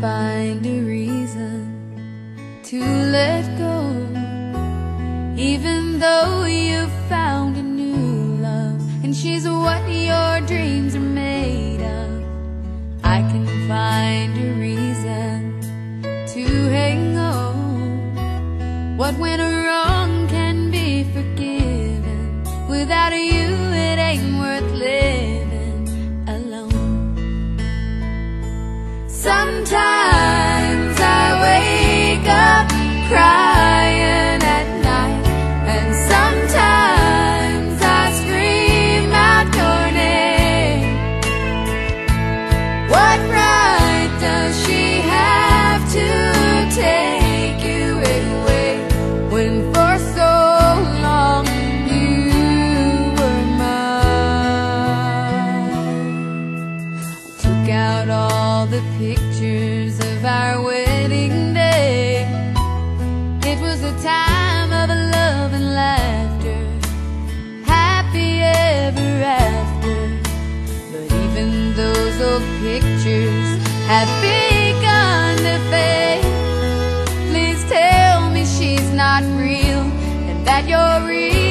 find a reason to let go. Even though you've found a new love And she's what your dreams are made of I can find a reason to hang on. What went wrong can be forgiven Without you out all the pictures of our wedding day. It was a time of love and laughter, happy ever after. But even those old pictures have begun to fade. Please tell me she's not real and that you're real.